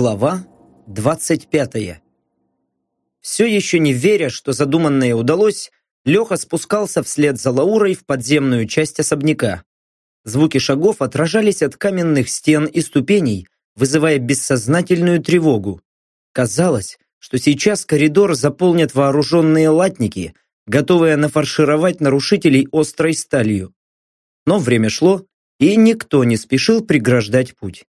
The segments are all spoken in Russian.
Глава 25 Все еще не веря, что задуманное удалось, Леха спускался вслед за Лаурой в подземную часть особняка. Звуки шагов отражались от каменных стен и ступеней, вызывая бессознательную тревогу. Казалось, что сейчас коридор заполнят вооруженные латники, готовые нафаршировать нарушителей острой сталью. Но время шло, и никто не спешил преграждать путь.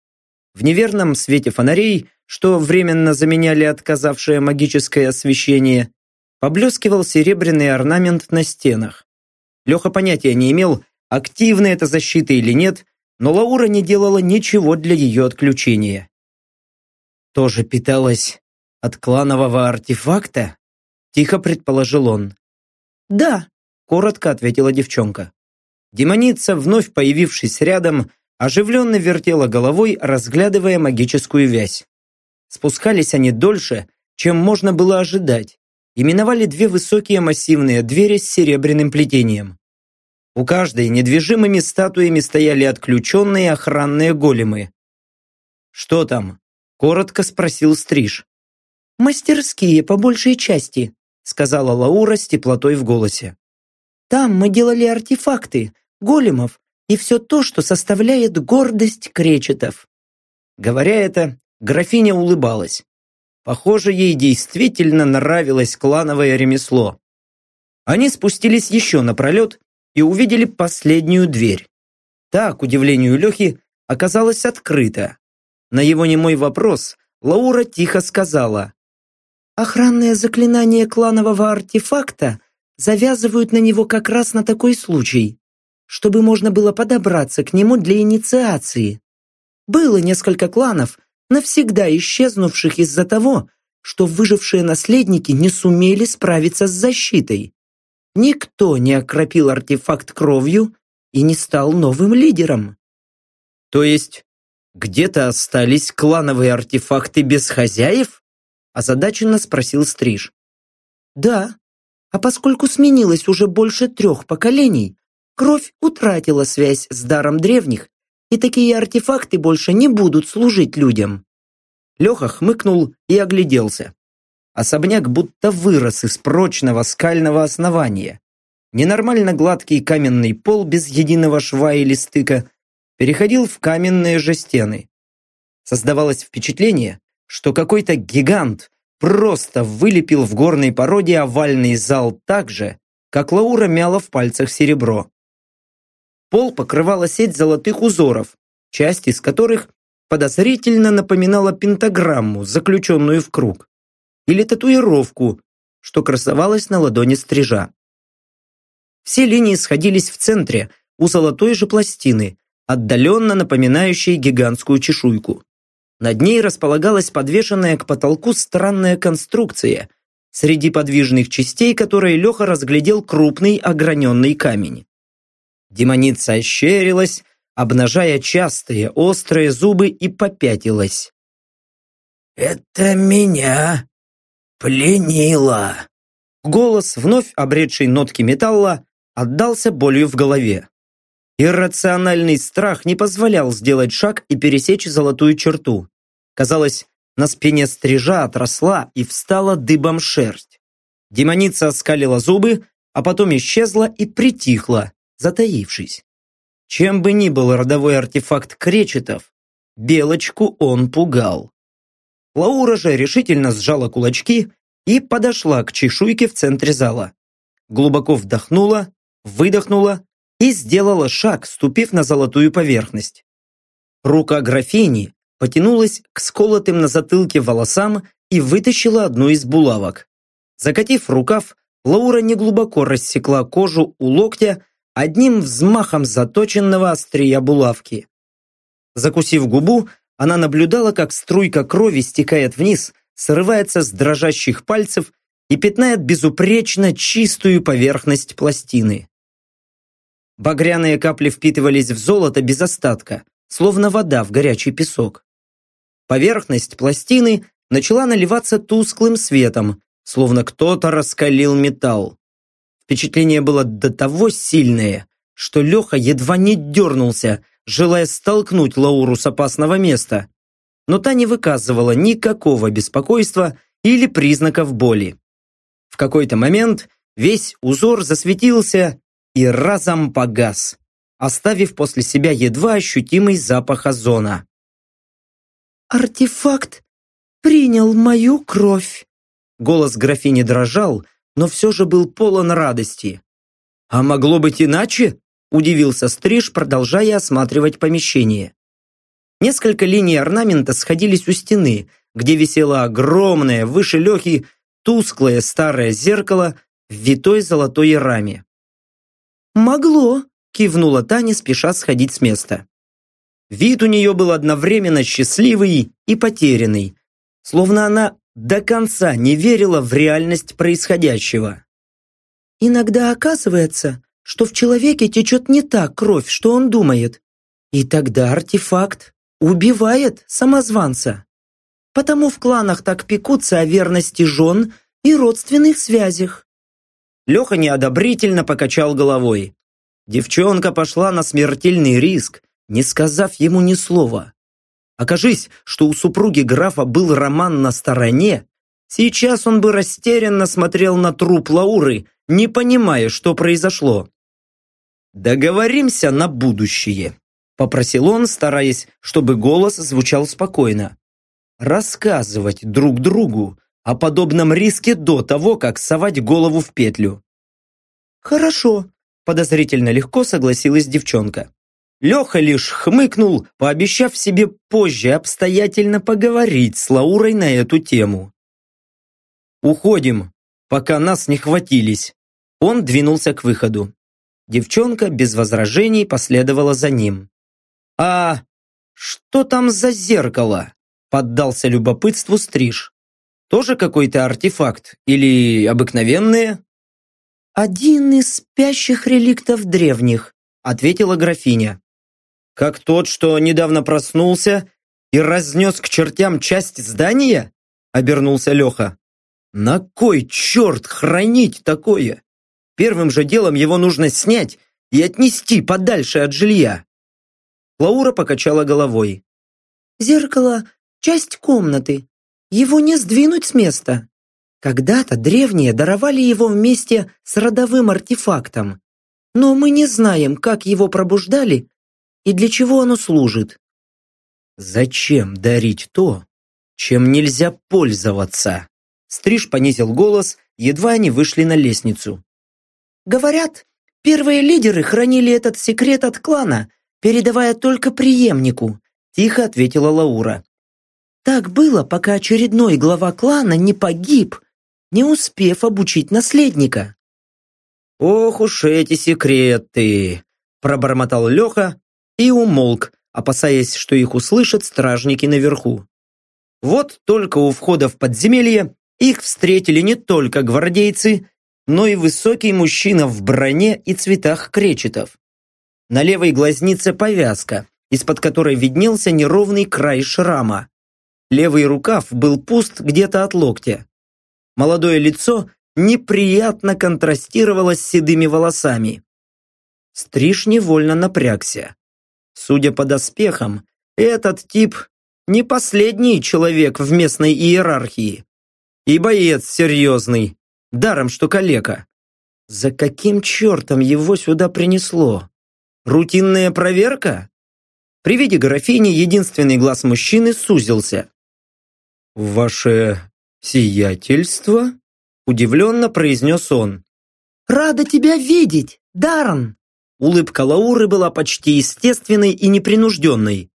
В неверном свете фонарей, что временно заменяли отказавшее магическое освещение, поблескивал серебряный орнамент на стенах. Леха понятия не имел, активна эта защита или нет, но Лаура не делала ничего для ее отключения. «Тоже питалась от кланового артефакта?» Тихо предположил он. «Да», — коротко ответила девчонка. Демоница, вновь появившись рядом, оживленно вертела головой, разглядывая магическую вязь. Спускались они дольше, чем можно было ожидать, и миновали две высокие массивные двери с серебряным плетением. У каждой недвижимыми статуями стояли отключенные охранные големы. «Что там?» – коротко спросил Стриж. «Мастерские, по большей части», – сказала Лаура с теплотой в голосе. «Там мы делали артефакты, големов и все то, что составляет гордость кречетов». Говоря это, графиня улыбалась. Похоже, ей действительно нравилось клановое ремесло. Они спустились еще напролет и увидели последнюю дверь. Та, к удивлению Лехи, оказалась открыта. На его немой вопрос Лаура тихо сказала. «Охранное заклинание кланового артефакта завязывают на него как раз на такой случай, чтобы можно было подобраться к нему для инициации. Было несколько кланов, навсегда исчезнувших из-за того, что выжившие наследники не сумели справиться с защитой. Никто не окропил артефакт кровью и не стал новым лидером. То есть, где-то остались клановые артефакты без хозяев? Озадаченно спросил Стриж. Да, а поскольку сменилось уже больше трех поколений, кровь утратила связь с даром древних и такие артефакты больше не будут служить людям. Леха хмыкнул и огляделся. Особняк будто вырос из прочного скального основания. Ненормально гладкий каменный пол без единого шва или стыка переходил в каменные же стены. Создавалось впечатление, что какой-то гигант просто вылепил в горной породе овальный зал так же, как Лаура мяла в пальцах серебро. Пол покрывала сеть золотых узоров, часть из которых подозрительно напоминала пентаграмму, заключенную в круг, или татуировку, что красовалась на ладони стрижа. Все линии сходились в центре, у золотой же пластины, отдаленно напоминающей гигантскую чешуйку. Над ней располагалась подвешенная к потолку странная конструкция, среди подвижных частей которой Леха разглядел крупный ограненный камень. Демоница ощерилась, обнажая частые острые зубы и попятилась. «Это меня пленило!» Голос, вновь обретший нотки металла, отдался болью в голове. Иррациональный страх не позволял сделать шаг и пересечь золотую черту. Казалось, на спине стрижа отросла и встала дыбом шерсть. Демоница оскалила зубы, а потом исчезла и притихла, затаившись. Чем бы ни был родовой артефакт кречетов, Белочку он пугал. Лаура же решительно сжала кулачки и подошла к чешуйке в центре зала. Глубоко вдохнула, выдохнула и сделала шаг, ступив на золотую поверхность. Рука графини потянулась к сколотым на затылке волосам и вытащила одну из булавок. Закатив рукав, Лаура неглубоко рассекла кожу у локтя одним взмахом заточенного острия булавки. Закусив губу, она наблюдала, как струйка крови стекает вниз, срывается с дрожащих пальцев и пятнает безупречно чистую поверхность пластины. Багряные капли впитывались в золото без остатка, словно вода в горячий песок. Поверхность пластины начала наливаться тусклым светом, словно кто-то раскалил металл. Впечатление было до того сильное, что Леха едва не дернулся, желая столкнуть Лауру с опасного места. но та не выказывала никакого беспокойства или признаков боли. В какой-то момент весь узор засветился и разом погас, оставив после себя едва ощутимый запах озона. «Артефакт принял мою кровь!» Голос графини дрожал, но все же был полон радости. «А могло быть иначе?» – удивился Стриж, продолжая осматривать помещение. Несколько линий орнамента сходились у стены, где висело огромное, выше Лехи, тусклое старое зеркало в витой золотой раме. «Могло», – кивнула Таня, спеша сходить с места. Вид у нее был одновременно счастливый и потерянный, словно она до конца не верила в реальность происходящего. «Иногда оказывается, что в человеке течет не та кровь, что он думает, и тогда артефакт убивает самозванца. Потому в кланах так пекутся о верности жен и родственных связях». Леха неодобрительно покачал головой. Девчонка пошла на смертельный риск, не сказав ему ни слова. Окажись, что у супруги графа был роман на стороне, сейчас он бы растерянно смотрел на труп Лауры, не понимая, что произошло. «Договоримся на будущее», – попросил он, стараясь, чтобы голос звучал спокойно. «Рассказывать друг другу о подобном риске до того, как совать голову в петлю». «Хорошо», – подозрительно легко согласилась девчонка. Леха лишь хмыкнул, пообещав себе позже обстоятельно поговорить с Лаурой на эту тему. «Уходим, пока нас не хватились». Он двинулся к выходу. Девчонка без возражений последовала за ним. «А что там за зеркало?» Поддался любопытству Стриж. «Тоже какой-то артефакт? Или обыкновенные?» «Один из спящих реликтов древних», ответила графиня. Как тот, что недавно проснулся и разнес к чертям часть здания? Обернулся Леха. На кой черт хранить такое? Первым же делом его нужно снять и отнести подальше от жилья. Лаура покачала головой. Зеркало – часть комнаты. Его не сдвинуть с места. Когда-то древние даровали его вместе с родовым артефактом. Но мы не знаем, как его пробуждали и для чего оно служит. Зачем дарить то, чем нельзя пользоваться? Стриж понизил голос, едва они вышли на лестницу. Говорят, первые лидеры хранили этот секрет от клана, передавая только преемнику, тихо ответила Лаура. Так было, пока очередной глава клана не погиб, не успев обучить наследника. «Ох уж эти секреты!» – пробормотал Леха, и умолк, опасаясь, что их услышат стражники наверху. Вот только у входа в подземелье их встретили не только гвардейцы, но и высокий мужчина в броне и цветах кречетов. На левой глазнице повязка, из-под которой виднелся неровный край шрама. Левый рукав был пуст где-то от локтя. Молодое лицо неприятно контрастировало с седыми волосами. Стриж невольно напрягся. Судя по доспехам, этот тип не последний человек в местной иерархии. И боец серьезный, даром что калека. За каким чертом его сюда принесло? Рутинная проверка? При виде графини единственный глаз мужчины сузился. «Ваше сиятельство?» Удивленно произнес он. «Рада тебя видеть, Даррен!» Улыбка Лауры была почти естественной и непринужденной.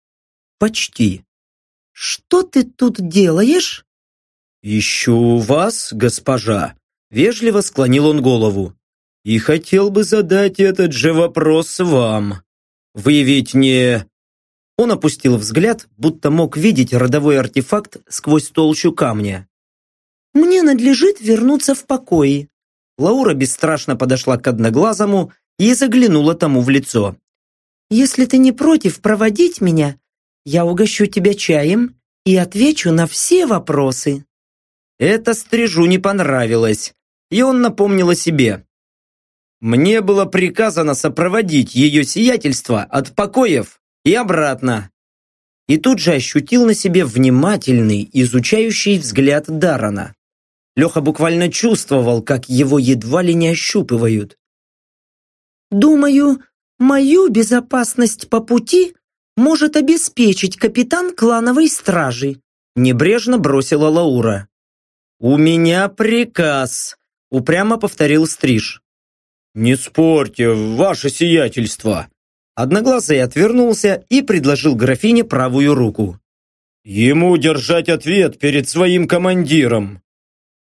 Почти. «Что ты тут делаешь?» «Ищу вас, госпожа», — вежливо склонил он голову. «И хотел бы задать этот же вопрос вам. Вы ведь не...» Он опустил взгляд, будто мог видеть родовой артефакт сквозь толщу камня. «Мне надлежит вернуться в покой». Лаура бесстрашно подошла к одноглазому и заглянула тому в лицо. «Если ты не против проводить меня, я угощу тебя чаем и отвечу на все вопросы». Это стрижу не понравилось, и он напомнил о себе. Мне было приказано сопроводить ее сиятельство от покоев и обратно. и тут же ощутил на себе внимательный, изучающий взгляд Дарана. Леха буквально чувствовал, как его едва ли не ощупывают. «Думаю, мою безопасность по пути может обеспечить капитан клановой стражи», небрежно бросила Лаура. «У меня приказ», упрямо повторил Стриж. «Не спорьте, ваше сиятельство!» Одноглазый отвернулся и предложил графине правую руку. «Ему держать ответ перед своим командиром!»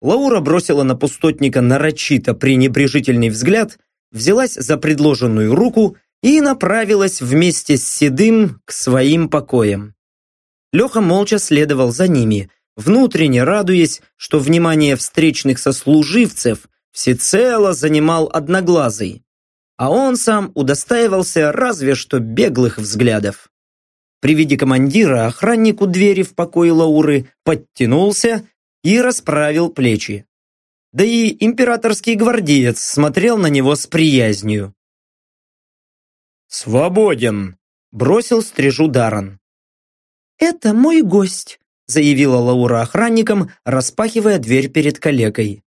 Лаура бросила на пустотника нарочито пренебрежительный взгляд, взялась за предложенную руку и направилась вместе с Седым к своим покоям. Леха молча следовал за ними, внутренне радуясь, что внимание встречных сослуживцев всецело занимал Одноглазый а он сам удостаивался разве что беглых взглядов. При виде командира охранник у двери в покое Лауры подтянулся и расправил плечи. Да и императорский гвардеец смотрел на него с приязнью. «Свободен!» – бросил стрижу Даран. «Это мой гость», – заявила Лаура охранникам, распахивая дверь перед калекой.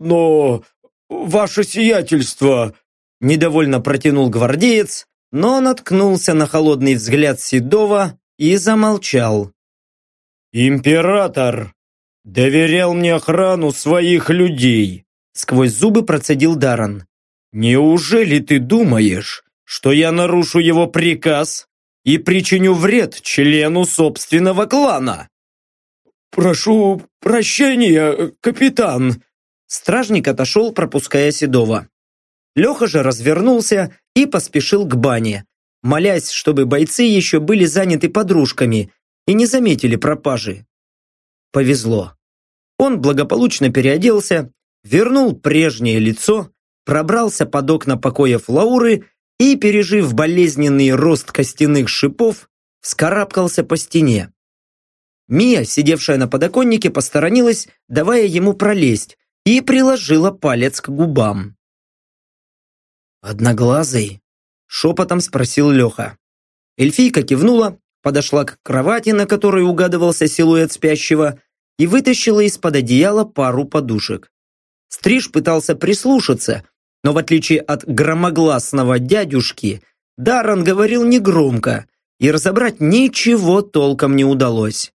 «Но, ваше сиятельство!» Недовольно протянул гвардеец, но наткнулся на холодный взгляд Седова и замолчал. «Император доверял мне охрану своих людей», сквозь зубы процедил Даран. «Неужели ты думаешь, что я нарушу его приказ и причиню вред члену собственного клана?» «Прошу прощения, капитан!» Стражник отошел, пропуская Седова. Леха же развернулся и поспешил к бане, молясь, чтобы бойцы еще были заняты подружками и не заметили пропажи. Повезло. Он благополучно переоделся, вернул прежнее лицо, пробрался под окна покоев Лауры и, пережив болезненный рост костяных шипов, вскарабкался по стене. Мия, сидевшая на подоконнике, посторонилась, давая ему пролезть, и приложила палец к губам. «Одноглазый?» – шепотом спросил Леха. Эльфийка кивнула, подошла к кровати, на которой угадывался силуэт спящего, и вытащила из-под одеяла пару подушек. Стриж пытался прислушаться, но в отличие от громогласного дядюшки, Даррен говорил негромко, и разобрать ничего толком не удалось.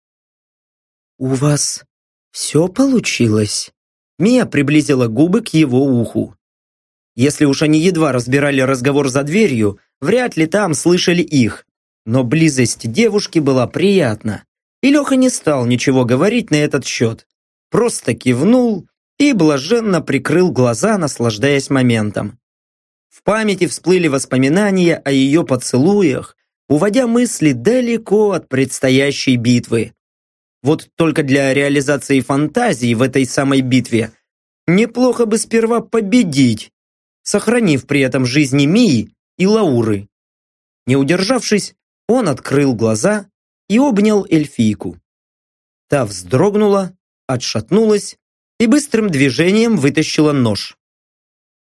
«У вас все получилось?» Мия приблизила губы к его уху. Если уж они едва разбирали разговор за дверью, вряд ли там слышали их. Но близость девушки была приятна. И Леха не стал ничего говорить на этот счет. Просто кивнул и блаженно прикрыл глаза, наслаждаясь моментом. В памяти всплыли воспоминания о ее поцелуях, уводя мысли далеко от предстоящей битвы. Вот только для реализации фантазии в этой самой битве неплохо бы сперва победить, сохранив при этом жизни Мии и Лауры. Не удержавшись, он открыл глаза и обнял эльфийку. Та вздрогнула, отшатнулась и быстрым движением вытащила нож.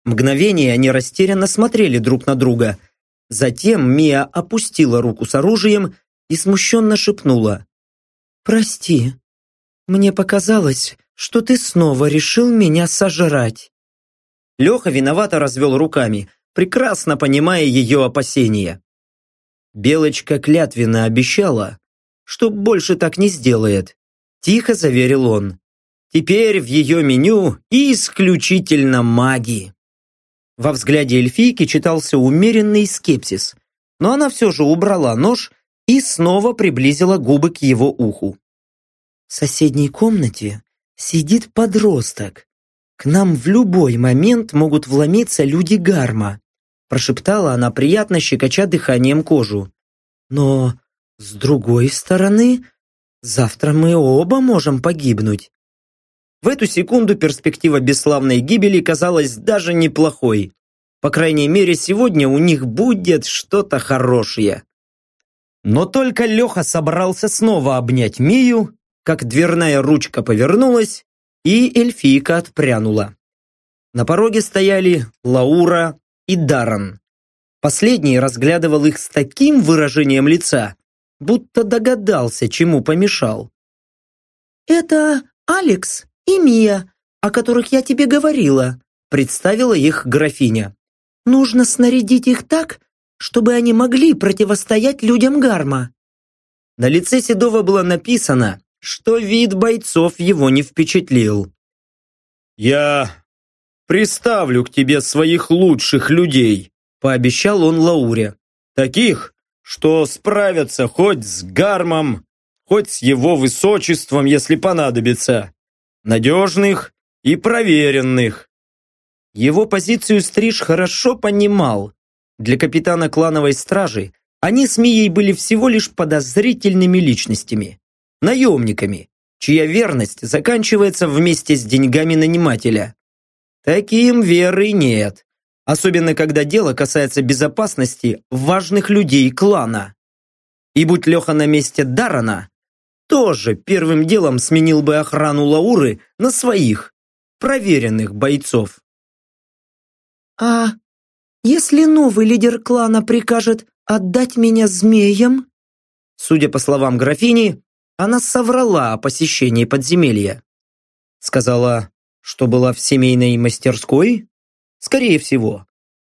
Мгновение они растерянно смотрели друг на друга. Затем Мия опустила руку с оружием и смущенно шепнула. «Прости, мне показалось, что ты снова решил меня сожрать». Леха виновато развел руками, прекрасно понимая ее опасения. Белочка клятвенно обещала, что больше так не сделает. Тихо заверил он. Теперь в ее меню исключительно маги. Во взгляде эльфийки читался умеренный скепсис, но она все же убрала нож и снова приблизила губы к его уху. В соседней комнате сидит подросток, к нам в любой момент могут вломиться люди Гарма, прошептала она приятно щекоча дыханием кожу. Но, с другой стороны, завтра мы оба можем погибнуть. В эту секунду перспектива бесславной гибели казалась даже неплохой. По крайней мере, сегодня у них будет что-то хорошее. Но только Леха собрался снова обнять Мию, как дверная ручка повернулась, и эльфийка отпрянула. На пороге стояли Лаура и Даран. Последний разглядывал их с таким выражением лица, будто догадался, чему помешал. «Это Алекс и Мия, о которых я тебе говорила», представила их графиня. «Нужно снарядить их так, чтобы они могли противостоять людям Гарма». На лице Седова было написано, что вид бойцов его не впечатлил. «Я приставлю к тебе своих лучших людей», пообещал он Лауре. «Таких, что справятся хоть с Гармом, хоть с его высочеством, если понадобится. Надежных и проверенных». Его позицию Стриж хорошо понимал. Для капитана клановой стражи они с Мией были всего лишь подозрительными личностями, наемниками, чья верность заканчивается вместе с деньгами нанимателя. Таким веры нет, особенно когда дело касается безопасности важных людей клана. И будь Леха на месте Дарана, тоже первым делом сменил бы охрану Лауры на своих, проверенных бойцов. «А если новый лидер клана прикажет отдать меня змеям?» Судя по словам графини, она соврала о посещении подземелья. Сказала, что была в семейной мастерской? Скорее всего.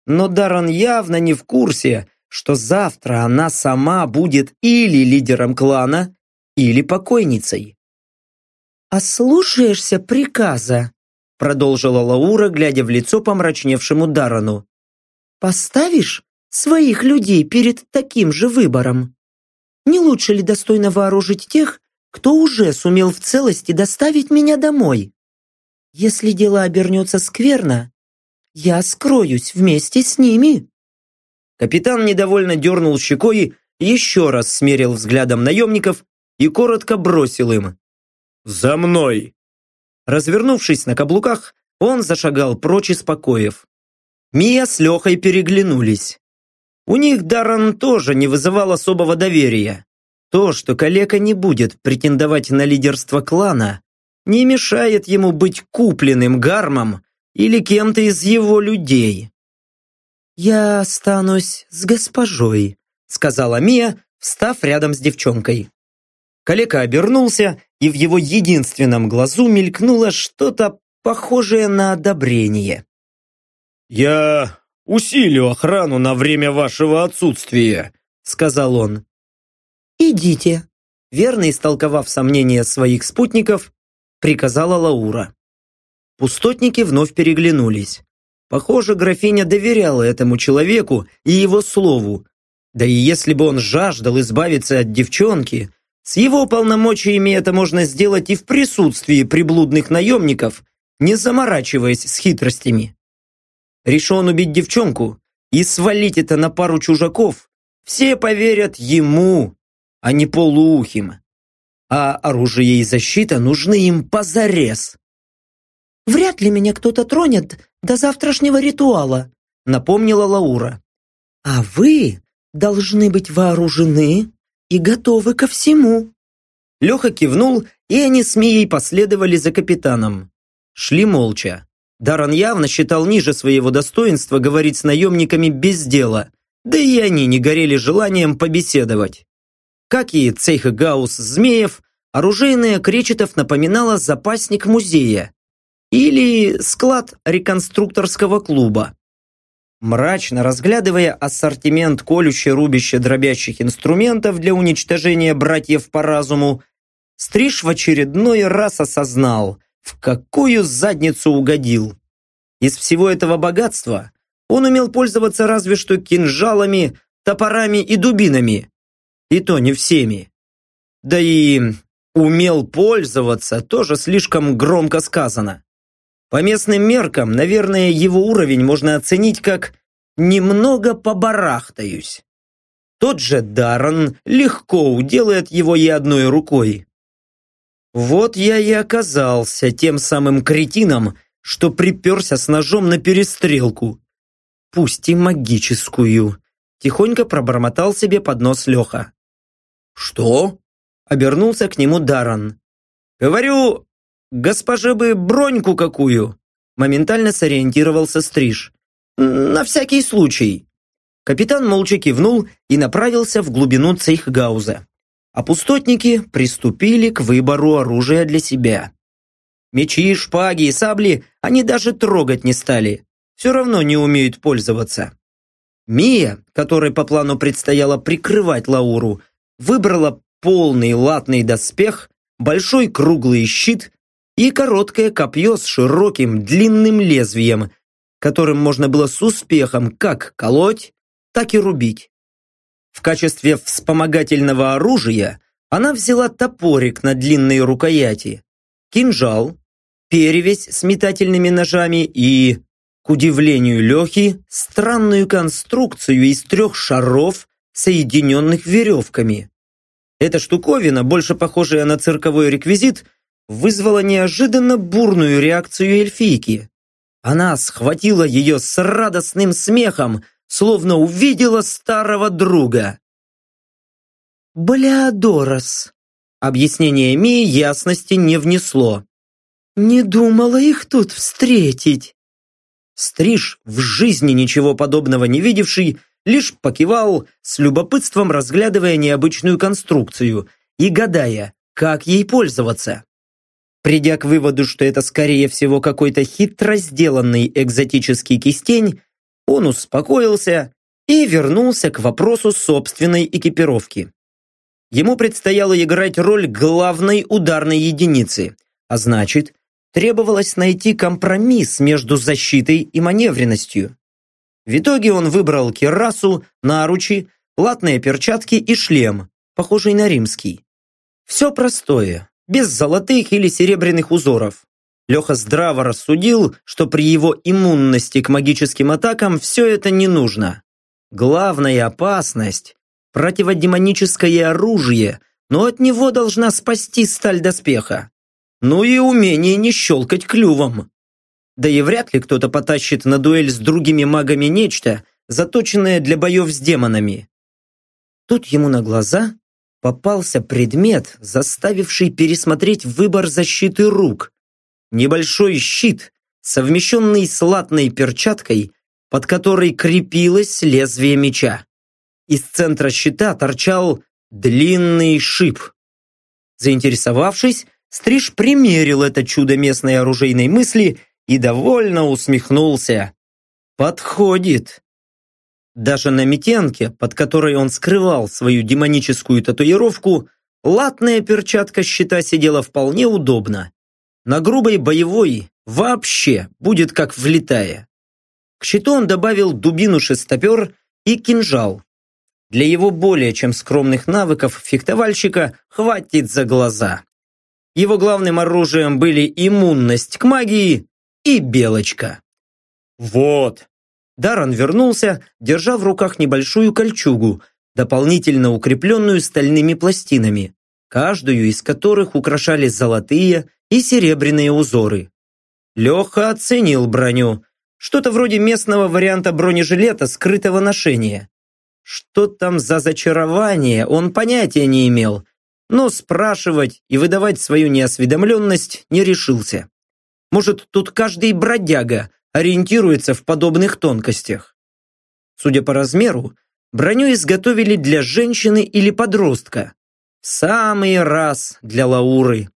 Но Даран явно не в курсе, что завтра она сама будет или лидером клана, или покойницей. «Ослушаешься приказа?» продолжила Лаура, глядя в лицо помрачневшему Дарану. «Поставишь своих людей перед таким же выбором?» Не лучше ли достойно вооружить тех, кто уже сумел в целости доставить меня домой? Если дело обернется скверно, я скроюсь вместе с ними». Капитан недовольно дернул щекой, еще раз смерил взглядом наемников и коротко бросил им. «За мной!» Развернувшись на каблуках, он зашагал прочь из покоев. Мия с Лехой переглянулись. У них Даррен тоже не вызывал особого доверия. То, что калека не будет претендовать на лидерство клана, не мешает ему быть купленным гармом или кем-то из его людей. «Я останусь с госпожой», — сказала Мия, встав рядом с девчонкой. Калека обернулся, и в его единственном глазу мелькнуло что-то похожее на одобрение. «Я усилю охрану на время вашего отсутствия», — сказал он. «Идите», — верно истолковав сомнения своих спутников, приказала Лаура. Пустотники вновь переглянулись. Похоже, графиня доверяла этому человеку и его слову. Да и если бы он жаждал избавиться от девчонки, с его полномочиями это можно сделать и в присутствии приблудных наемников, не заморачиваясь с хитростями. Решен убить девчонку и свалить это на пару чужаков, все поверят ему, а не полуухим. А оружие и защита нужны им позарез. «Вряд ли меня кто-то тронет до завтрашнего ритуала», напомнила Лаура. «А вы должны быть вооружены и готовы ко всему». Леха кивнул, и они с Мией последовали за капитаном. Шли молча. Даран явно считал ниже своего достоинства говорить с наемниками без дела, да и они не горели желанием побеседовать. Как и Цейхгаус Змеев, оружейная Кречетов напоминала запасник музея или склад реконструкторского клуба. Мрачно разглядывая ассортимент колюще-рубище-дробящих инструментов для уничтожения братьев по разуму, Стриж в очередной раз осознал, в какую задницу угодил. Из всего этого богатства он умел пользоваться разве что кинжалами, топорами и дубинами. И то не всеми. Да и умел пользоваться тоже слишком громко сказано. По местным меркам, наверное, его уровень можно оценить как «немного побарахтаюсь». Тот же Даррен легко уделает его и одной рукой. Вот я и оказался тем самым кретином, что приперся с ножом на перестрелку. Пусть и магическую. Тихонько пробормотал себе под нос Леха. «Что?» — обернулся к нему Даррен. «Говорю, «Госпоже бы броньку какую!» Моментально сориентировался Стриж. «На всякий случай!» Капитан молча кивнул и направился в глубину цейхгауза. а пустотники приступили к выбору оружия для себя. Мечи, шпаги и сабли они даже трогать не стали, все равно не умеют пользоваться. Мия, которой по плану предстояло прикрывать Лауру, выбрала полный латный доспех, большой круглый щит и короткое копье с широким длинным лезвием, которым можно было с успехом как колоть, так и рубить. В качестве вспомогательного оружия она взяла топорик на длинной рукояти, кинжал, перевязь с метательными ножами и, к удивлению Лехи, странную конструкцию из трех шаров, соединенных веревками. Эта штуковина, больше похожая на цирковой реквизит, вызвала неожиданно бурную реакцию эльфийки. Она схватила ее с радостным смехом, словно увидела старого друга. «Блеодорос», — объяснение Мии ясности не внесло. «Не думала их тут встретить». Стриж, в жизни ничего подобного не видевший, лишь покивал, с любопытством разглядывая необычную конструкцию и гадая, как ей пользоваться. Придя к выводу, что это скорее всего какой-то хитро сделанный экзотический кистень, он успокоился и вернулся к вопросу собственной экипировки. Ему предстояло играть роль главной ударной единицы, а значит, требовалось найти компромисс между защитой и маневренностью. В итоге он выбрал кирасу, наручи, латные перчатки и шлем, похожий на римский. Все простое, без золотых или серебряных узоров. Леха здраво рассудил, что при его иммунности к магическим атакам все это не нужно. Главная опасность – противодемоническое оружие, но от него должна спасти сталь доспеха. Ну и умение не щелкать клювом. Да и вряд ли кто-то потащит на дуэль с другими магами нечто, заточенное для боев с демонами. Тут ему на глаза попался предмет, заставивший пересмотреть выбор защиты рук. Небольшой щит, совмещенный с латной перчаткой, под которой крепилось лезвие меча. Из центра щита торчал длинный шип. Заинтересовавшись, Стриж примерил это чудо местной оружейной мысли и довольно усмехнулся. «Подходит!» Даже на метенке, под которой он скрывал свою демоническую татуировку, латная перчатка щита сидела вполне удобно. На грубой боевой вообще будет как влетая. К щиту он добавил дубину-шестопер и кинжал. Для его более чем скромных навыков фехтовальщика хватит за глаза. Его главным оружием были иммунность к магии и белочка. «Вот, Даран вернулся, держа в руках небольшую кольчугу, дополнительно укрепленную стальными пластинами, каждую из которых украшали золотые и серебряные узоры. Леха оценил броню. Что-то вроде местного варианта бронежилета скрытого ношения. Что там за зачарование, он понятия не имел, но спрашивать и выдавать свою неосведомленность не решился. Может, тут каждый бродяга ориентируется в подобных тонкостях. Судя по размеру, броню изготовили для женщины или подростка. самый раз для Лауры.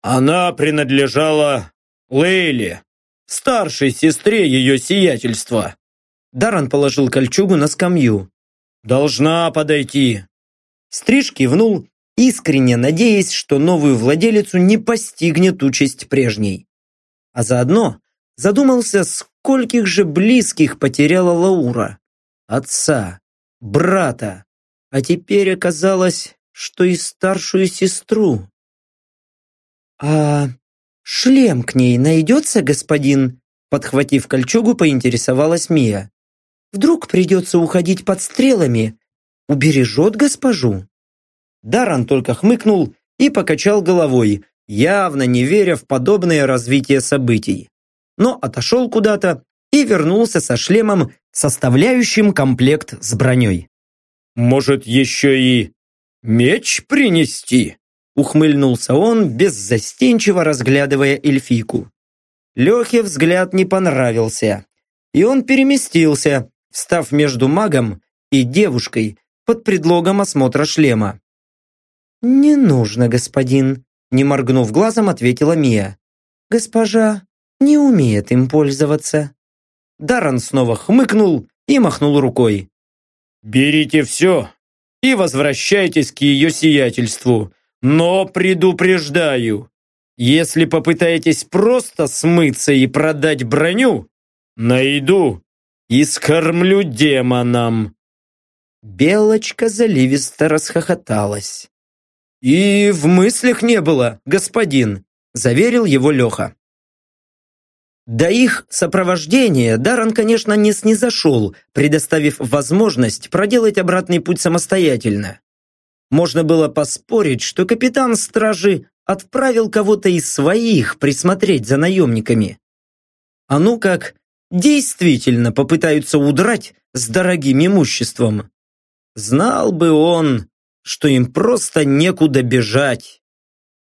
Она принадлежала Лейле, старшей сестре ее сиятельства. Даран положил кольчугу на скамью. «Должна подойти». Стриж кивнул, искренне надеясь, что новую владелицу не постигнет участь прежней. А заодно задумался, скольких же близких потеряла Лаура. Отца, брата, а теперь оказалось, что и старшую сестру. «А шлем к ней найдется, господин?» Подхватив кольчугу, поинтересовалась Мия. «Вдруг придется уходить под стрелами? Убережет госпожу?» Даран только хмыкнул и покачал головой, явно не веря в подобное развитие событий но отошел куда-то и вернулся со шлемом, составляющим комплект с броней. «Может, еще и меч принести?» Ухмыльнулся он, беззастенчиво разглядывая эльфийку. Лехе взгляд не понравился, и он переместился, встав между магом и девушкой под предлогом осмотра шлема. «Не нужно, господин», — не моргнув глазом, ответила Мия. «Госпожа не умеет им пользоваться». Даррен снова хмыкнул и махнул рукой. «Берите все и возвращайтесь к ее сиятельству, но предупреждаю, если попытаетесь просто смыться и продать броню, найду и скормлю демонам». Белочка заливисто расхохоталась. «И в мыслях не было, господин», – заверил его Леха. До их сопровождения Даран, конечно, не снизошел, предоставив возможность проделать обратный путь самостоятельно. Можно было поспорить, что капитан стражи отправил кого-то из своих присмотреть за наемниками. А ну как, действительно попытаются удрать с дорогим имуществом. Знал бы он, что им просто некуда бежать.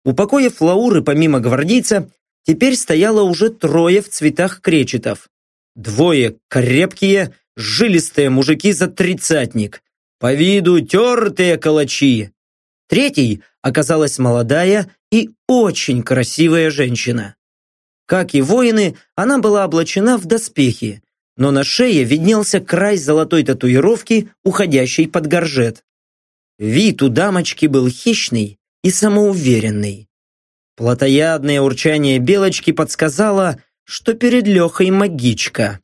У покоев Лауры, помимо гвардейца, теперь стояло уже трое в цветах кречетов. Двое крепкие, жилистые мужики за тридцатник. По виду тертые калачи. Третий оказалась молодая и очень красивая женщина. Как и воины, она была облачена в доспехи, но на шее виднелся край золотой татуировки, уходящей под горжет. Вид у дамочки был хищный и самоуверенный. Плотоядное урчание белочки подсказало, что перед Лехой магичка.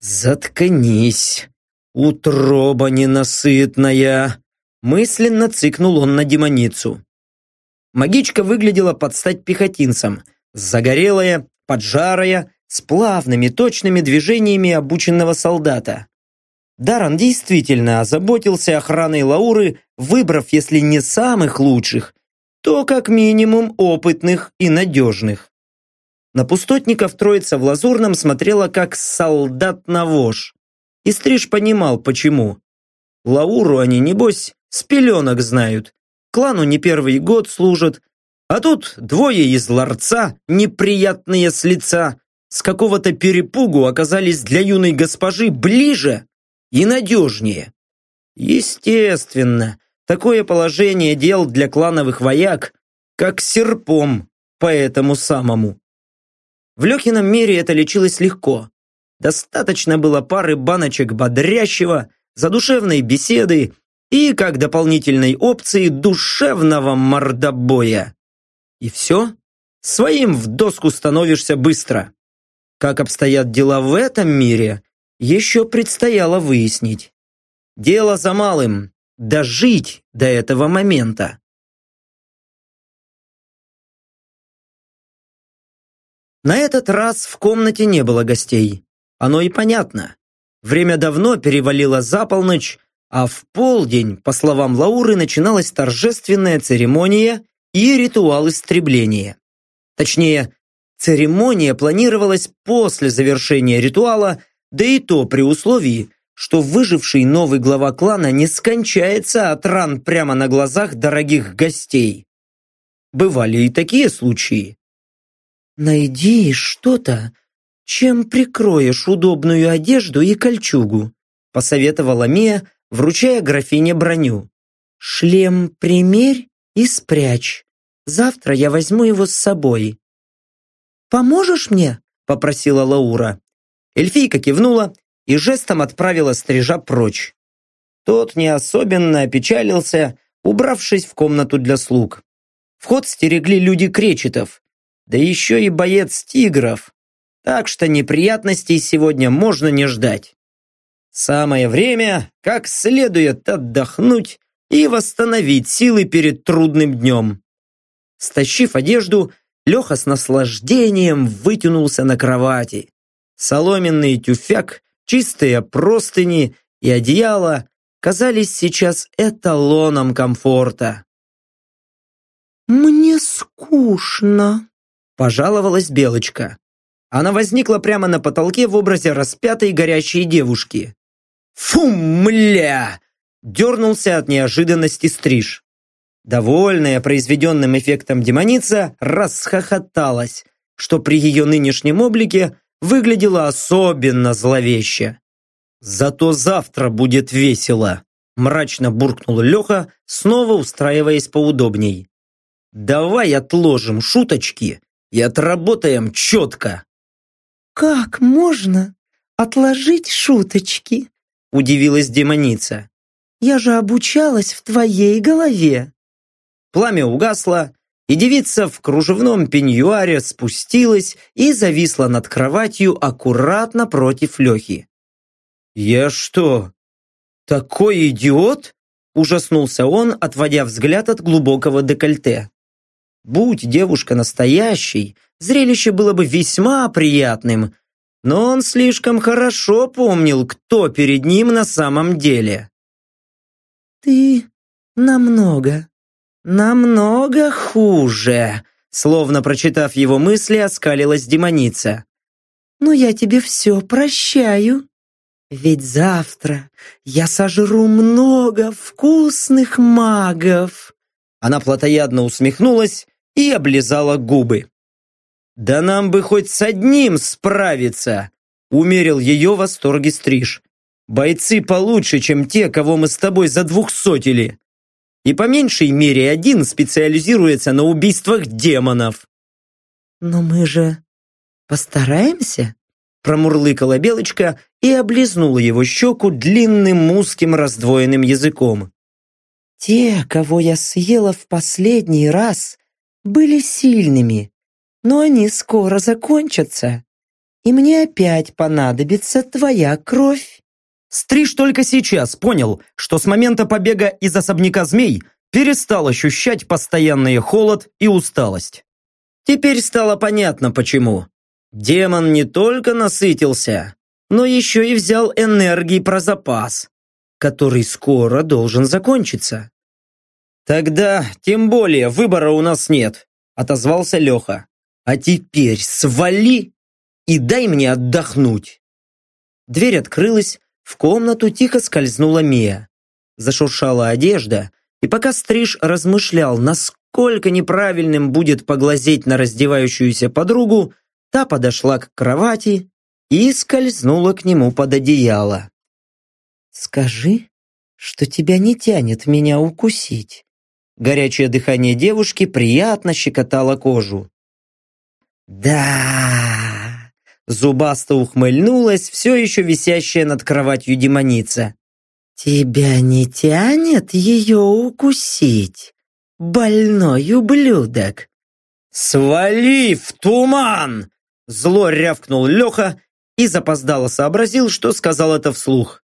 «Заткнись, утроба ненасытная!» Мысленно цыкнул он на демоницу. Магичка выглядела под стать пехотинцам, загорелая, поджарая, с плавными, точными движениями обученного солдата. Даран действительно озаботился охраной Лауры, выбрав, если не самых лучших, то как минимум опытных и надежных. На пустотников троица в лазурном смотрела как солдат на вож. И Стриж понимал, почему. Лауру они, небось, с пеленок знают. Клану не первый год служат. А тут двое из ларца, неприятные с лица, с какого-то перепугу оказались для юной госпожи ближе и надежнее. Естественно, такое положение дел для клановых вояк, как серпом по этому самому. В Лехином мире это лечилось легко. Достаточно было пары баночек бодрящего, задушевной беседы и, как дополнительной опции, душевного мордобоя. И все, своим в доску становишься быстро. Как обстоят дела в этом мире, еще предстояло выяснить. Дело за малым – дожить до этого момента. На этот раз в комнате не было гостей. Оно и понятно. Время давно перевалило за полночь, а в полдень, по словам Лауры, начиналась торжественная церемония и ритуал истребления. Точнее, церемония планировалась после завершения ритуала, да и то при условии, что выживший новый глава клана не скончается от ран прямо на глазах дорогих гостей. Бывали и такие случаи. «Найди что-то, чем прикроешь удобную одежду и кольчугу», посоветовала Мия, вручая графине броню. «Шлем примерь и спрячь. Завтра я возьму его с собой». «Поможешь мне?» – попросила Лаура. Эльфийка кивнула и жестом отправила стрижа прочь. Тот не особенно опечалился, убравшись в комнату для слуг. Вход стерегли люди кречетов, да еще и боец тигров, так что неприятностей сегодня можно не ждать. Самое время как следует отдохнуть и восстановить силы перед трудным днем. Стащив одежду, Леха с наслаждением вытянулся на кровати. Соломенный тюфяк, чистые простыни и одеяло казались сейчас эталоном комфорта. «Мне скучно», – пожаловалась Белочка. Она возникла прямо на потолке в образе распятой горящей девушки. «Фу, мля!» Дернулся от неожиданности стриж. Довольная произведенным эффектом демоница расхохоталась, что при ее нынешнем облике выглядело особенно зловеще. Зато завтра будет весело. Мрачно буркнул Леха, снова устраиваясь поудобней. Давай отложим шуточки и отработаем четко. Как можно отложить шуточки? Удивилась демоница. Я же обучалась в твоей голове. Пламя угасло, и девица в кружевном пеньюаре спустилась и зависла над кроватью аккуратно против Лехи. «Я что, такой идиот?» ужаснулся он, отводя взгляд от глубокого декольте. Будь девушка настоящей, зрелище было бы весьма приятным, но он слишком хорошо помнил, кто перед ним на самом деле. «Ты намного, намного хуже», словно прочитав его мысли, оскалилась демоница. «Но я тебе все прощаю, ведь завтра я сожру много вкусных магов». Она плотоядно усмехнулась и облизала губы. «Да нам бы хоть с одним справиться!» Умерил ее в восторге Стриж. «Бойцы получше, чем те, кого мы с тобой за двухсотили. И по меньшей мере один специализируется на убийствах демонов». «Но мы же постараемся?» Промурлыкала Белочка и облизнула его щеку длинным узким раздвоенным языком. «Те, кого я съела в последний раз, были сильными, но они скоро закончатся, и мне опять понадобится твоя кровь. Стриж только сейчас понял, что с момента побега из особняка змей перестал ощущать постоянный холод и усталость. Теперь стало понятно почему. Демон не только насытился, но еще и взял энергии про запас, который скоро должен закончиться. «Тогда, тем более, выбора у нас нет», – отозвался Леха. «А теперь свали и дай мне отдохнуть». Дверь открылась, в комнату тихо скользнула Мия. Зашуршала одежда, и пока Стриж размышлял, насколько неправильным будет поглазеть на раздевающуюся подругу, та подошла к кровати и скользнула к нему под одеяло. «Скажи, что тебя не тянет меня укусить», Горячее дыхание девушки приятно щекотало кожу. «Да!» Зубасто ухмыльнулась все еще висящая над кроватью демоница. «Тебя не тянет ее укусить, больной ублюдок?» «Свали в туман!» Зло рявкнул Леха и запоздало сообразил, что сказал это вслух.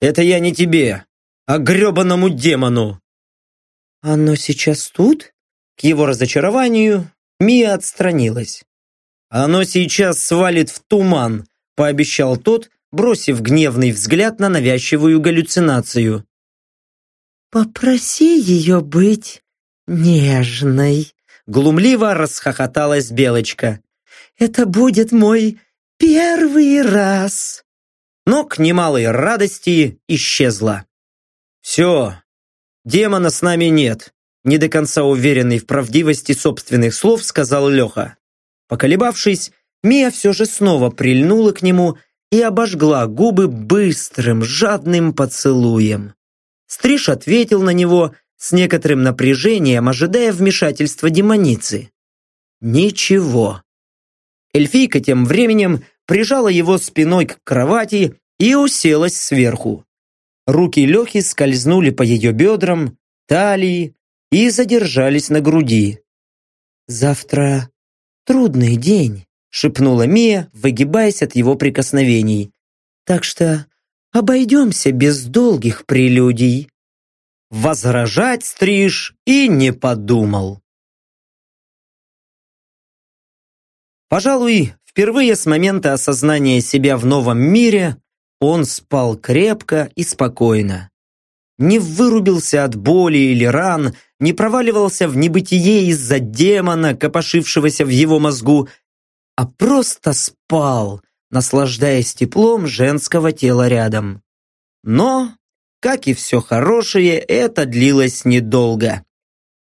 «Это я не тебе, а гребаному демону!» «Оно сейчас тут?» К его разочарованию Мия отстранилась. «Оно сейчас свалит в туман», пообещал тот, бросив гневный взгляд на навязчивую галлюцинацию. «Попроси ее быть нежной», глумливо расхохоталась Белочка. «Это будет мой первый раз!» Но к немалой радости исчезла. «Все, «Демона с нами нет», не до конца уверенный в правдивости собственных слов, сказал Леха. Поколебавшись, Мия все же снова прильнула к нему и обожгла губы быстрым, жадным поцелуем. Стриж ответил на него с некоторым напряжением, ожидая вмешательства демоницы. Ничего. Эльфийка тем временем прижала его спиной к кровати и уселась сверху. Руки Лехи скользнули по ее бедрам, талии и задержались на груди. «Завтра трудный день», — шепнула Мия, выгибаясь от его прикосновений. «Так что обойдемся без долгих прелюдий». Возражать Стриж и не подумал. Пожалуй, впервые с момента осознания себя в новом мире он спал крепко и спокойно. Не вырубился от боли или ран, не проваливался в небытие из-за демона, копошившегося в его мозгу, а просто спал, наслаждаясь теплом женского тела рядом. Но, как и все хорошее, это длилось недолго.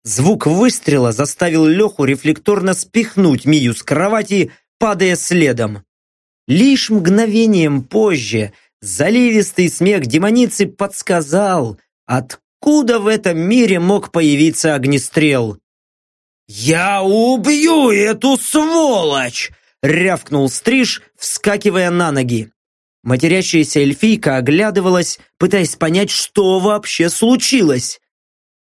Звук выстрела заставил Леху рефлекторно спихнуть Мию с кровати, падая следом. Лишь мгновением позже Заливистый смех демоницы подсказал, откуда в этом мире мог появиться огнестрел. «Я убью эту сволочь!» рявкнул Стриж, вскакивая на ноги. Матерящаяся эльфийка оглядывалась, пытаясь понять, что вообще случилось.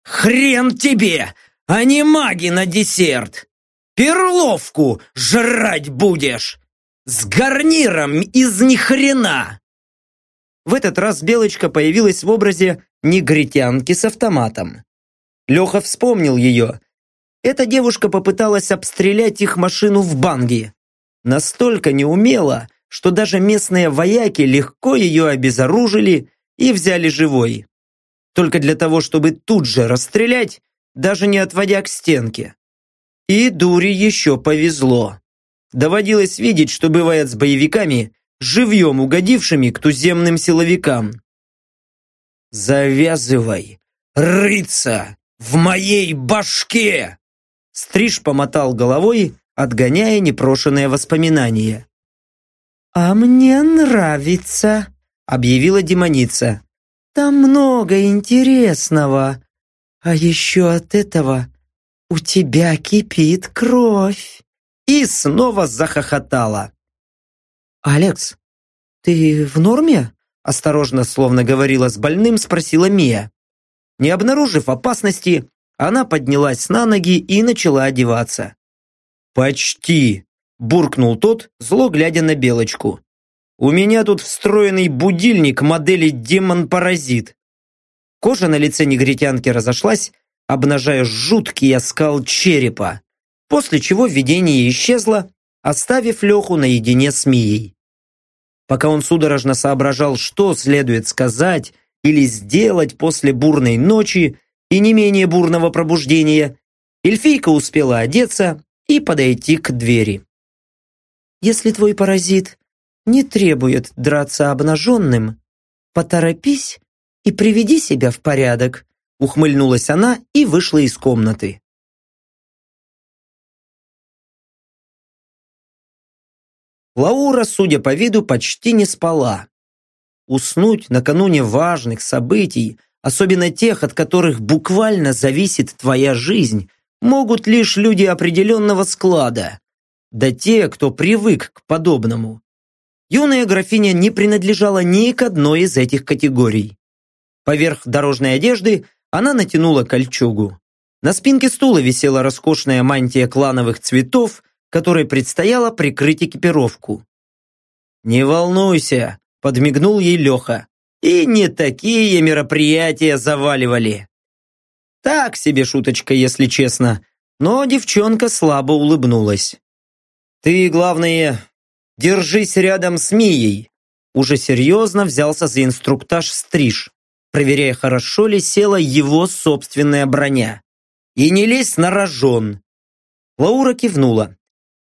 «Хрен тебе, а не маги на десерт! Перловку жрать будешь! С гарниром из нихрена!» В этот раз Белочка появилась в образе негритянки с автоматом. Леха вспомнил ее. Эта девушка попыталась обстрелять их машину в банге. Настолько неумело, что даже местные вояки легко ее обезоружили и взяли живой. Только для того, чтобы тут же расстрелять, даже не отводя к стенке. И дури еще повезло. Доводилось видеть, что бывает с боевиками, живьем угодившими к туземным силовикам. «Завязывай! Рыться! В моей башке!» Стриж помотал головой, отгоняя непрошенные воспоминания. «А мне нравится», — объявила демоница. «Там много интересного. А еще от этого у тебя кипит кровь». И снова захохотала. «Алекс, ты в норме?» Осторожно, словно говорила с больным, спросила Мия. Не обнаружив опасности, она поднялась на ноги и начала одеваться. «Почти!» – буркнул тот, зло глядя на Белочку. «У меня тут встроенный будильник модели «Демон-паразит». Кожа на лице негритянки разошлась, обнажая жуткий оскал черепа, после чего видение исчезло, оставив Леху наедине с Мией. Пока он судорожно соображал, что следует сказать или сделать после бурной ночи и не менее бурного пробуждения, эльфийка успела одеться и подойти к двери. «Если твой паразит не требует драться обнаженным, поторопись и приведи себя в порядок», ухмыльнулась она и вышла из комнаты. Лаура, судя по виду, почти не спала. Уснуть накануне важных событий, особенно тех, от которых буквально зависит твоя жизнь, могут лишь люди определенного склада, да те, кто привык к подобному. Юная графиня не принадлежала ни к одной из этих категорий. Поверх дорожной одежды она натянула кольчугу. На спинке стула висела роскошная мантия клановых цветов, которой предстояло прикрыть экипировку. «Не волнуйся», – подмигнул ей Леха. «И не такие мероприятия заваливали». Так себе шуточка, если честно, но девчонка слабо улыбнулась. «Ты, главное, держись рядом с Мией», уже серьезно взялся за инструктаж стриж, проверяя, хорошо ли села его собственная броня. «И не лезь на рожон!» Лаура кивнула.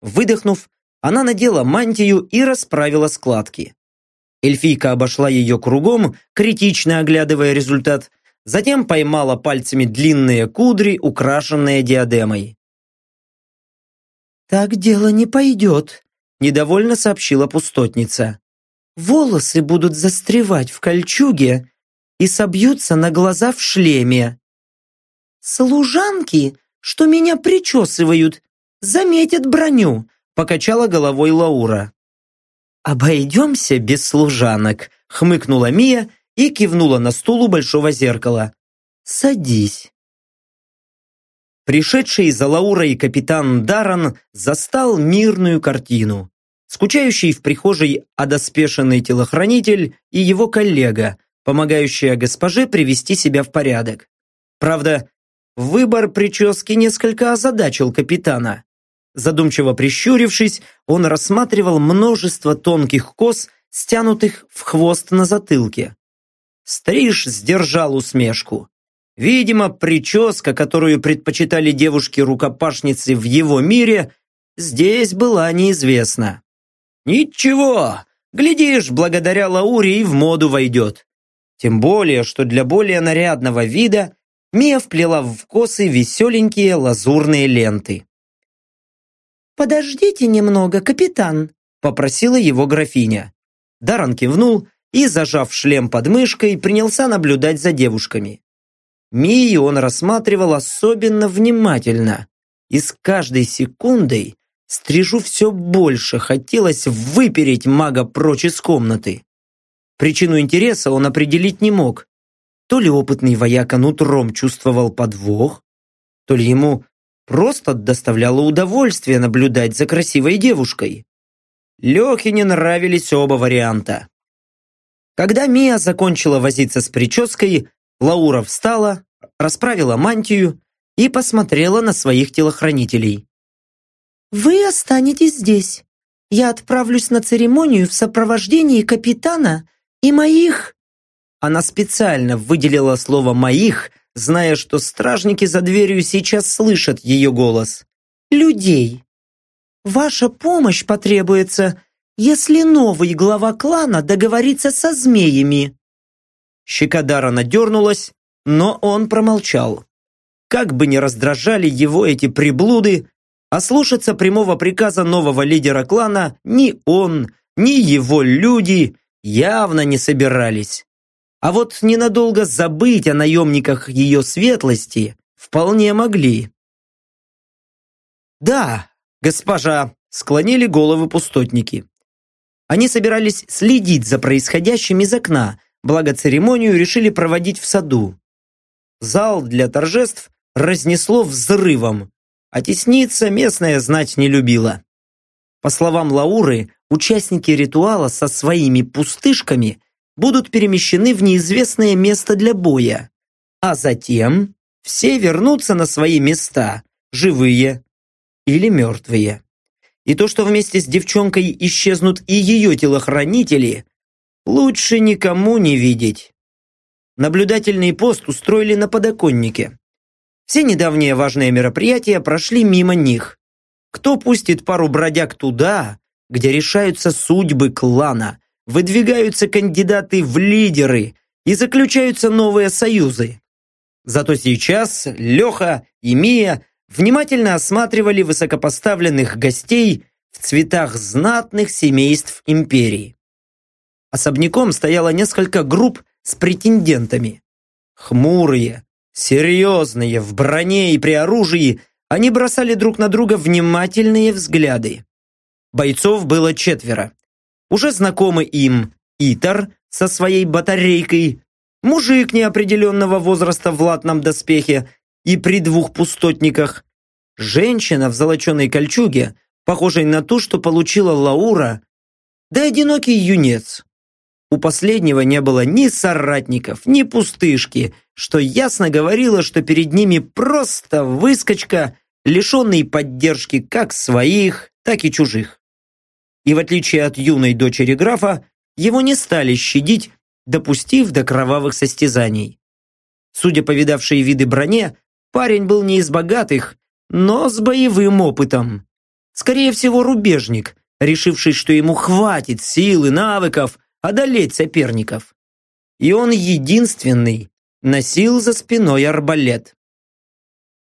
Выдохнув, она надела мантию и расправила складки. Эльфийка обошла ее кругом, критично оглядывая результат, затем поймала пальцами длинные кудри, украшенные диадемой. «Так дело не пойдет», – недовольно сообщила пустотница. «Волосы будут застревать в кольчуге и собьются на глаза в шлеме. Служанки, что меня причесывают, заметят броню», – покачала головой Лаура. «Обойдемся без служанок», – хмыкнула Мия и кивнула на стул у большого зеркала. «Садись». Пришедший за Лаурой капитан Даран застал мирную картину. Скучающий в прихожей одоспешенный телохранитель и его коллега, помогающая госпоже привести себя в порядок. Правда, выбор прически несколько озадачил капитана. Задумчиво прищурившись, он рассматривал множество тонких кос, стянутых в хвост на затылке. Стриж сдержал усмешку. Видимо, прическа, которую предпочитали девушки-рукопашницы в его мире, здесь была неизвестна. Ничего, глядишь, благодаря Лауре и в моду войдет. Тем более, что для более нарядного вида Мия вплела в косы веселенькие лазурные ленты. «Подождите немного, капитан», — попросила его графиня. Даран кивнул и, зажав шлем под мышкой, принялся наблюдать за девушками. Мию он рассматривал особенно внимательно, и с каждой секундой стрижу все больше хотелось выпереть мага прочь из комнаты. Причину интереса он определить не мог. То ли опытный вояка нутром чувствовал подвох, то ли ему просто доставляло удовольствие наблюдать за красивой девушкой. Лехе не нравились оба варианта. Когда Мия закончила возиться с прической, Лаура встала, расправила мантию и посмотрела на своих телохранителей. «Вы останетесь здесь. Я отправлюсь на церемонию в сопровождении капитана и моих...» Она специально выделила слово «моих», зная, что стражники за дверью сейчас слышат ее голос. «Людей. Ваша помощь потребуется, если новый глава клана договорится со змеями». Щека Дарана дернулась, но он промолчал. Как бы ни раздражали его эти приблуды, ослушаться прямого приказа нового лидера клана ни он, ни его люди явно не собирались. А вот ненадолго забыть о наемниках ее светлости вполне могли. «Да, госпожа», — склонили головы пустотники. Они собирались следить за происходящим из окна, благо церемонию решили проводить в саду. Зал для торжеств разнесло взрывом, а тесниться местная знать не любила. По словам Лауры, участники ритуала со своими пустышками будут перемещены в неизвестное место для боя, а затем все вернутся на свои места, живые или мертвые. И то, что вместе с девчонкой исчезнут и ее телохранители, лучше никому не видеть. Наблюдательный пост устроили на подоконнике. Все недавние важные мероприятия прошли мимо них. Кто пустит пару бродяг туда, где решаются судьбы клана, выдвигаются кандидаты в лидеры и заключаются новые союзы? Зато сейчас Леха и Мия внимательно осматривали высокопоставленных гостей в цветах знатных семейств империи. Особняком стояло несколько групп с претендентами. Хмурые, Серьезные, в броне и при оружии, они бросали друг на друга внимательные взгляды. Бойцов было четверо. Уже знакомый им Итар со своей батарейкой, мужик неопределенного возраста в латном доспехе и при двух пустотниках, женщина в золоченой кольчуге, похожей на ту, что получила Лаура, да одинокий юнец. У последнего не было ни соратников, ни пустышки, что ясно говорило, что перед ними просто выскочка, лишенный поддержки как своих, так и чужих. И в отличие от юной дочери графа, его не стали щадить, допустив до кровавых состязаний. Судя по видавшей виды броне, парень был не из богатых, но с боевым опытом. Скорее всего, рубежник, решивший, что ему хватит сил и навыков, одолеть соперников. И он единственный носил за спиной арбалет.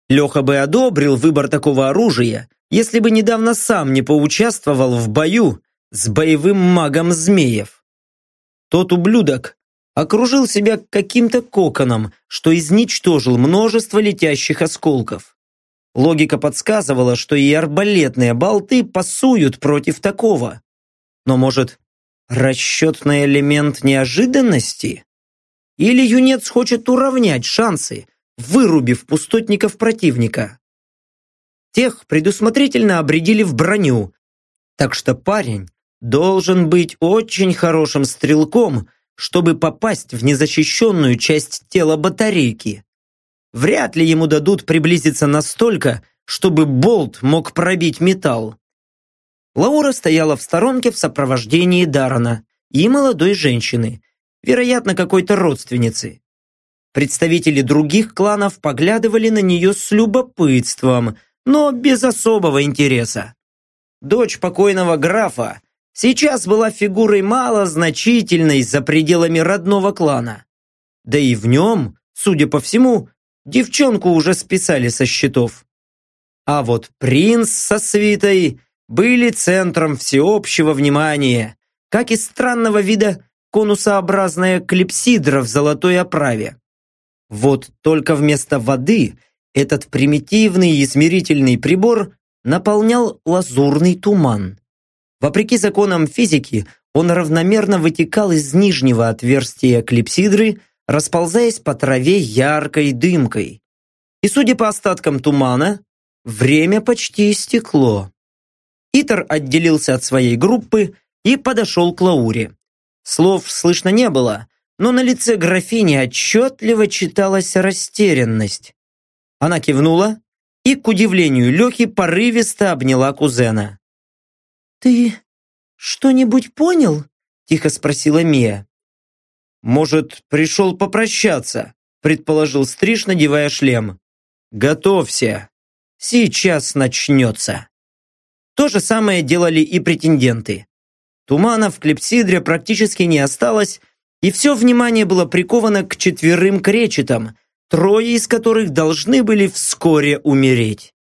Леха бы одобрил выбор такого оружия, если бы недавно сам не поучаствовал в бою с боевым магом змеев. Тот ублюдок окружил себя каким-то коконом, что изничтожил множество летящих осколков. Логика подсказывала, что и арбалетные болты пасуют против такого. Но может, Расчетный элемент неожиданности? Или юнец хочет уравнять шансы, вырубив пустотников противника? Тех предусмотрительно обредили в броню, так что парень должен быть очень хорошим стрелком, чтобы попасть в незащищенную часть тела батарейки. Вряд ли ему дадут приблизиться настолько, чтобы болт мог пробить металл. Лаура стояла в сторонке в сопровождении Дарана и молодой женщины, вероятно, какой-то родственницы. Представители других кланов поглядывали на нее с любопытством, но без особого интереса. Дочь покойного графа сейчас была фигурой малозначительной за пределами родного клана. Да и в нем, судя по всему, девчонку уже списали со счетов. А вот принц со свитой были центром всеобщего внимания, как и странного вида конусообразная клипсидра в золотой оправе. Вот только вместо воды этот примитивный измерительный прибор наполнял лазурный туман. Вопреки законам физики, он равномерно вытекал из нижнего отверстия клипсидры, расползаясь по траве яркой дымкой. И судя по остаткам тумана, время почти истекло. Итер отделился от своей группы и подошел к Лауре. Слов слышно не было, но на лице графини отчетливо читалась растерянность. Она кивнула и, к удивлению Лехи, порывисто обняла кузена. «Ты что-нибудь понял?» – тихо спросила Мия. «Может, пришел попрощаться?» – предположил Стриж, надевая шлем. «Готовься. Сейчас начнется». То же самое делали и претенденты. Тумана в клепсидре практически не осталось, и все внимание было приковано к четверым кречетам, трое из которых должны были вскоре умереть.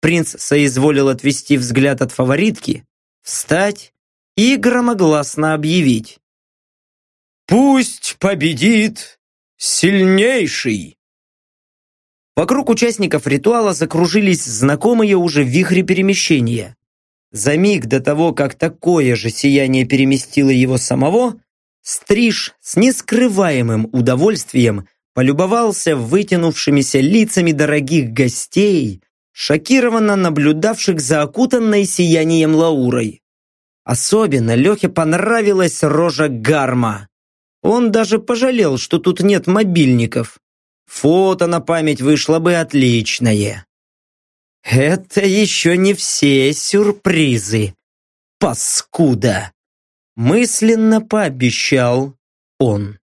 Принц соизволил отвести взгляд от фаворитки, встать и громогласно объявить. «Пусть победит сильнейший!» Вокруг участников ритуала закружились знакомые уже вихри перемещения. За миг до того, как такое же сияние переместило его самого, Стриж с нескрываемым удовольствием полюбовался вытянувшимися лицами дорогих гостей, шокированно наблюдавших за окутанной сиянием Лаурой. Особенно Лехе понравилась рожа Гарма. Он даже пожалел, что тут нет мобильников. Фото на память вышло бы отличное. Это еще не все сюрпризы. Паскуда! Мысленно пообещал он.